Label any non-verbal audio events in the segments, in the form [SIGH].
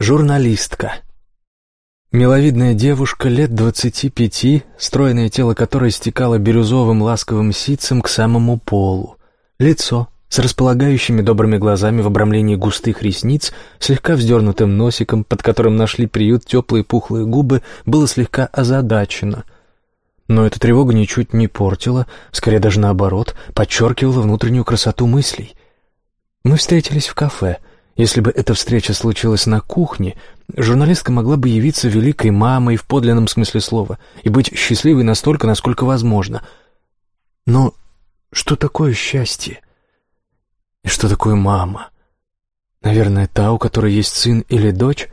Журналистка. Миловидная девушка лет двадцати пяти, стройное тело которой стекало бирюзовым ласковым ситцем к самому полу. Лицо с располагающими добрыми глазами в обрамлении густых ресниц, слегка вздернутым носиком, под которым нашли приют теплые пухлые губы, было слегка озадачено. Но эта тревога ничуть не портила, скорее даже наоборот, подчеркивала внутреннюю красоту мыслей. Мы встретились в кафе — если бы эта встреча случилась на кухне, журналистка могла бы явиться великой мамой в подлинном смысле слова и быть счастливой настолько, насколько возможно. Но что такое счастье? И что такое мама? Наверное, та, у которой есть сын или дочь,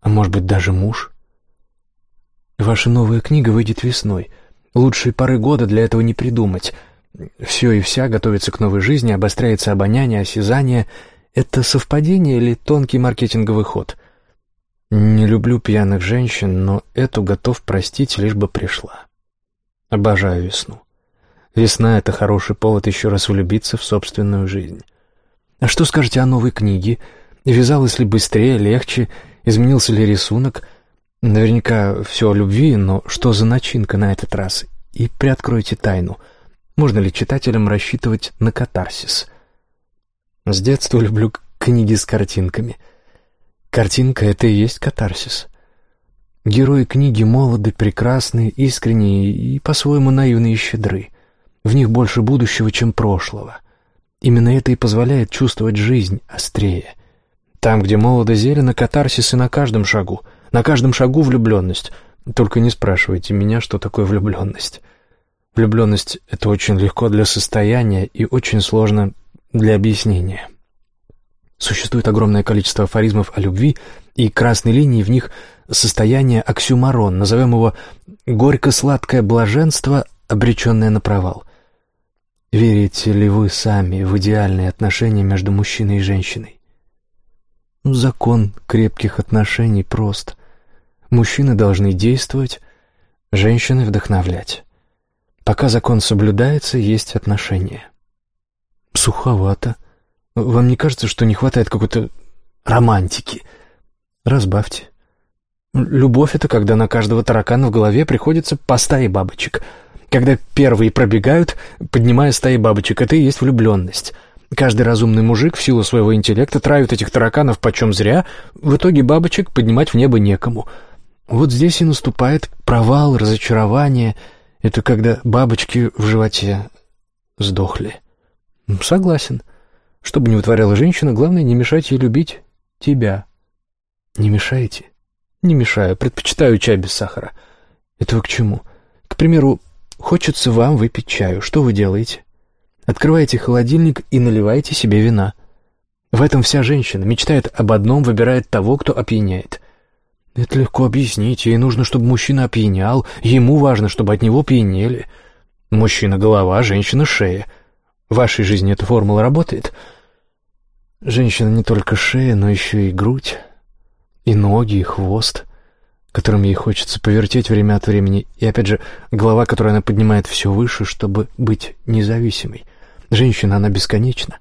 а может быть даже муж. Ваша новая книга выйдет весной. Лучшей поры года для этого не придумать. Все и вся готовится к новой жизни, обостряется обоняние, осязание — это совпадение или тонкий маркетинговый ход? Не люблю пьяных женщин, но эту готов простить, лишь бы пришла. Обожаю весну. Весна — это хороший повод еще раз влюбиться в собственную жизнь. А что скажете о новой книге? Вязалось ли быстрее, легче? Изменился ли рисунок? Наверняка все о любви, но что за начинка на этот раз? И приоткройте тайну. Можно ли читателям рассчитывать на катарсис — с детства люблю книги с картинками. Картинка — это и есть катарсис. Герои книги молоды, прекрасны, искренние и по-своему наивны и щедры. В них больше будущего, чем прошлого. Именно это и позволяет чувствовать жизнь острее. Там, где молодо зелено, катарсис и на каждом шагу. На каждом шагу влюбленность. Только не спрашивайте меня, что такое влюбленность. Влюбленность — это очень легко для состояния и очень сложно для объяснения. Существует огромное количество афоризмов о любви, и красной линией в них состояние оксюмарон, назовем его «горько-сладкое блаженство, обреченное на провал». Верите ли вы сами в идеальные отношения между мужчиной и женщиной? Закон крепких отношений прост. Мужчины должны действовать, женщины вдохновлять. Пока закон соблюдается, есть отношения. Суховато. Вам не кажется, что не хватает какой-то романтики? Разбавьте. Любовь — это когда на каждого таракана в голове приходится по стае бабочек. Когда первые пробегают, поднимая стаи бабочек, это и есть влюбленность. Каждый разумный мужик в силу своего интеллекта травит этих тараканов почем зря, в итоге бабочек поднимать в небо некому. Вот здесь и наступает провал, разочарование. Это когда бабочки в животе сдохли. Согласен. Что бы ни вытворяла женщина, главное не мешать ей любить тебя. Не мешаете? Не мешаю, предпочитаю чай без сахара. Это вы к чему? К примеру, хочется вам выпить чаю. Что вы делаете? Открываете холодильник и наливаете себе вина. В этом вся женщина мечтает об одном, выбирает того, кто опьяняет. Это легко объяснить. Ей нужно, чтобы мужчина опьянял, ему важно, чтобы от него пьянели. Мужчина — голова, женщина — шея — в вашей жизни эта формула работает? Женщина не только шея, но еще и грудь, и ноги, и хвост, которым ей хочется повертеть время от времени, и, опять же, голова, которую она поднимает все выше, чтобы быть независимой. Женщина, она бесконечна.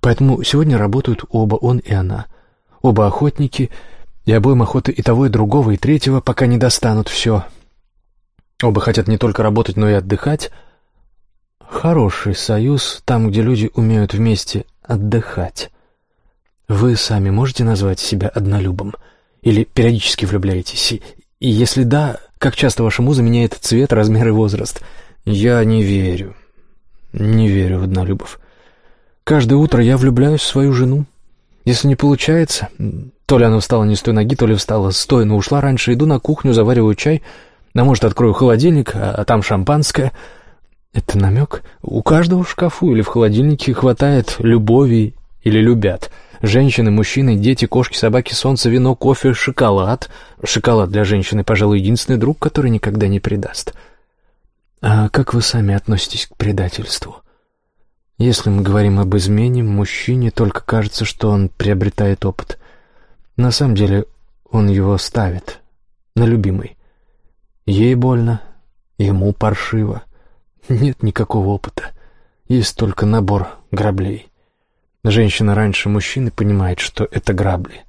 Поэтому сегодня работают оба, он и она. Оба охотники, и обоим охоты и того, и другого, и третьего, пока не достанут все. Оба хотят не только работать, но и отдыхать — Хороший союз там, где люди умеют вместе отдыхать. Вы сами можете назвать себя однолюбом? Или периодически влюбляетесь? И если да, как часто ваша муза меняет цвет, размер и возраст? Я не верю. Не верю в однолюбов. Каждое утро я влюбляюсь в свою жену. Если не получается, то ли она встала не с той ноги, то ли встала с той, но ушла раньше, иду на кухню, завариваю чай, а может, открою холодильник, а, а там шампанское — это намек? У каждого в шкафу или в холодильнике хватает любови или любят. Женщины, мужчины, дети, кошки, собаки, солнце, вино, кофе, шоколад. Шоколад для женщины, пожалуй, единственный друг, который никогда не предаст. А как вы сами относитесь к предательству? Если мы говорим об измене, мужчине только кажется, что он приобретает опыт. На самом деле он его ставит на любимый. Ей больно, ему паршиво. Нет никакого опыта. Есть только набор граблей. Женщина раньше мужчины понимает, что это грабли.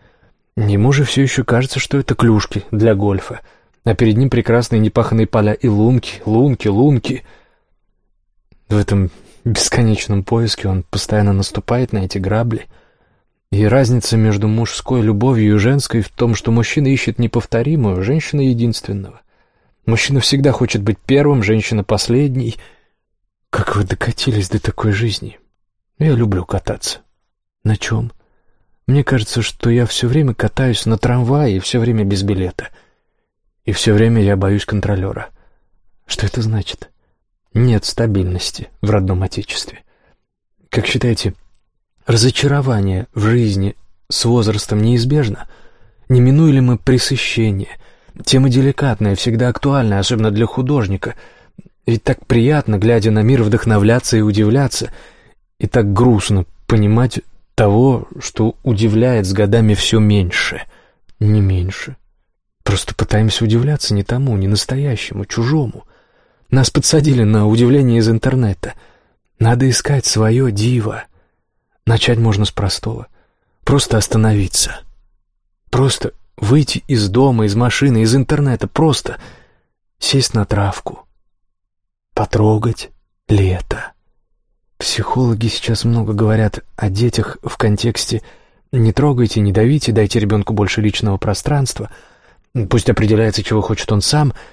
Ему же все еще кажется, что это клюшки для гольфа, а перед ним прекрасные непаханные поля и лунки, лунки, лунки. В этом бесконечном поиске он постоянно наступает на эти грабли. И разница между мужской любовью и женской в том, что мужчина ищет неповторимую, женщина единственного. Мужчина всегда хочет быть первым, женщина последней. Как вы докатились до такой жизни? Я люблю кататься. На чем? Мне кажется, что я все время катаюсь на трамвае и все время без билета. И все время я боюсь контролера. Что это значит? Нет стабильности в родном отечестве. Как считаете, разочарование в жизни с возрастом неизбежно? Не минуем ли мы пресыщение? Тема деликатная, всегда актуальная, особенно для художника. Ведь так приятно, глядя на мир, вдохновляться и удивляться. И так грустно понимать того, что удивляет с годами все меньше, не меньше. Просто пытаемся удивляться не тому, не настоящему, чужому. Нас подсадили на удивление из интернета. Надо искать свое диво. Начать можно с простого. Просто остановиться. Просто выйти из дома, из машины, из интернета. Просто сесть на травку. Потрогать лето. Психологи сейчас много говорят о детях в контексте «не трогайте, не давите, дайте ребенку больше личного пространства», пусть определяется, чего хочет он сам –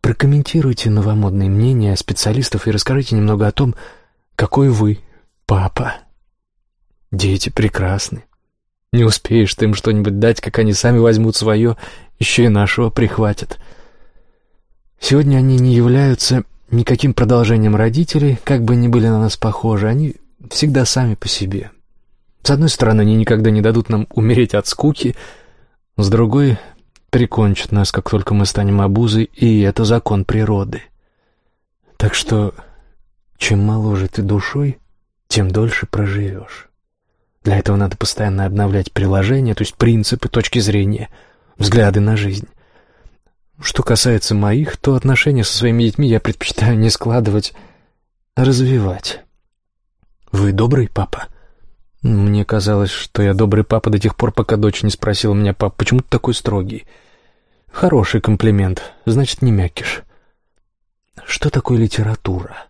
Прокомментируйте новомодные мнения специалистов и расскажите немного о том, какой вы папа. Дети прекрасны. Не успеешь ты им что-нибудь дать, как они сами возьмут свое, еще и нашего прихватят. Сегодня они не являются никаким продолжением родителей, как бы они были на нас похожи, они всегда сами по себе. С одной стороны, они никогда не дадут нам умереть от скуки, с другой прикончат нас, как только мы станем обузой, и это закон природы. Так что, чем моложе ты душой, тем дольше проживешь. Для этого надо постоянно обновлять приложения, то есть принципы, точки зрения, взгляды на жизнь. Что касается моих, то отношения со своими детьми я предпочитаю не складывать, а развивать. Вы добрый папа? Мне казалось, что я добрый папа до тех пор, пока дочь не спросила меня, пап, почему ты такой строгий? Хороший комплимент, значит, не мякиш. Что такое литература?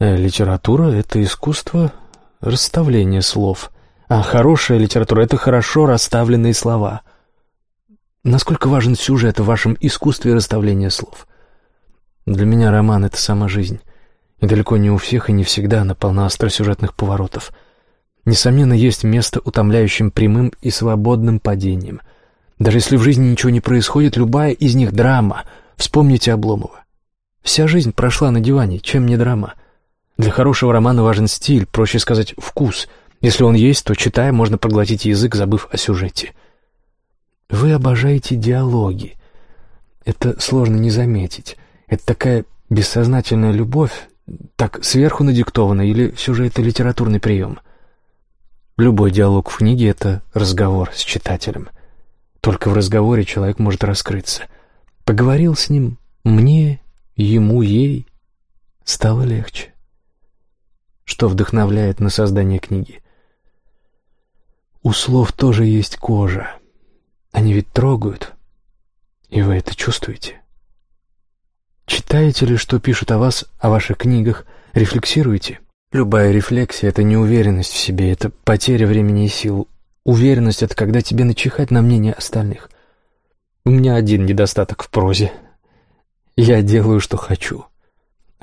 Э, литература — это искусство расставления слов, а хорошая литература — это хорошо расставленные слова. Насколько важен сюжет в вашем искусстве расставления слов? Для меня роман — это сама жизнь, и далеко не у всех и не всегда она полна остросюжетных поворотов — Несомненно, есть место утомляющим прямым и свободным падением. Даже если в жизни ничего не происходит, любая из них драма. Вспомните Обломова. Вся жизнь прошла на диване, чем не драма. Для хорошего романа важен стиль, проще сказать, вкус. Если он есть, то, читая, можно проглотить язык, забыв о сюжете. Вы обожаете диалоги. Это сложно не заметить. Это такая бессознательная любовь, так сверху надиктованная, или все же это литературный прием — Любой диалог в книге — это разговор с читателем. Только в разговоре человек может раскрыться. Поговорил с ним, мне, ему, ей, стало легче. Что вдохновляет на создание книги? У слов тоже есть кожа. Они ведь трогают, и вы это чувствуете. Читаете ли, что пишут о вас, о ваших книгах, рефлексируете? Любая рефлексия — это неуверенность в себе, это потеря времени и сил. Уверенность — это когда тебе начихать на мнение остальных. У меня один недостаток в прозе. Я делаю, что хочу.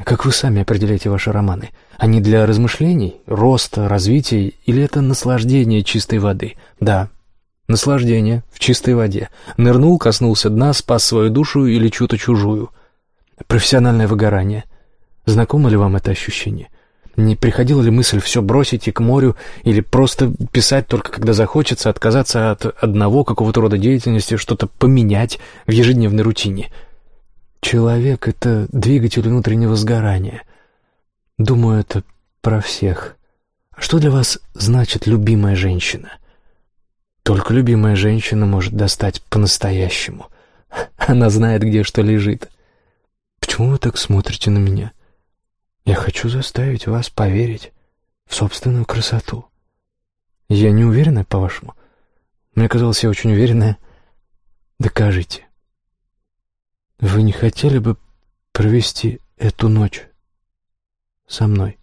Как вы сами определяете ваши романы? Они для размышлений, роста, развития или это наслаждение чистой воды? Да, наслаждение в чистой воде. Нырнул, коснулся дна, спас свою душу или чью-то чужую. Профессиональное выгорание. Знакомо ли вам это ощущение? — не приходила ли мысль все бросить и к морю, или просто писать только когда захочется, отказаться от одного какого-то рода деятельности, что-то поменять в ежедневной рутине? Человек — это двигатель внутреннего сгорания. Думаю, это про всех. Что для вас значит любимая женщина? Только любимая женщина может достать по-настоящему. [LAUGHS] Она знает, где что лежит. Почему вы так смотрите на меня? — я хочу заставить вас поверить в собственную красоту. Я не уверена, по-вашему? Мне казалось, я очень уверенная. Докажите. Вы не хотели бы провести эту ночь со мной?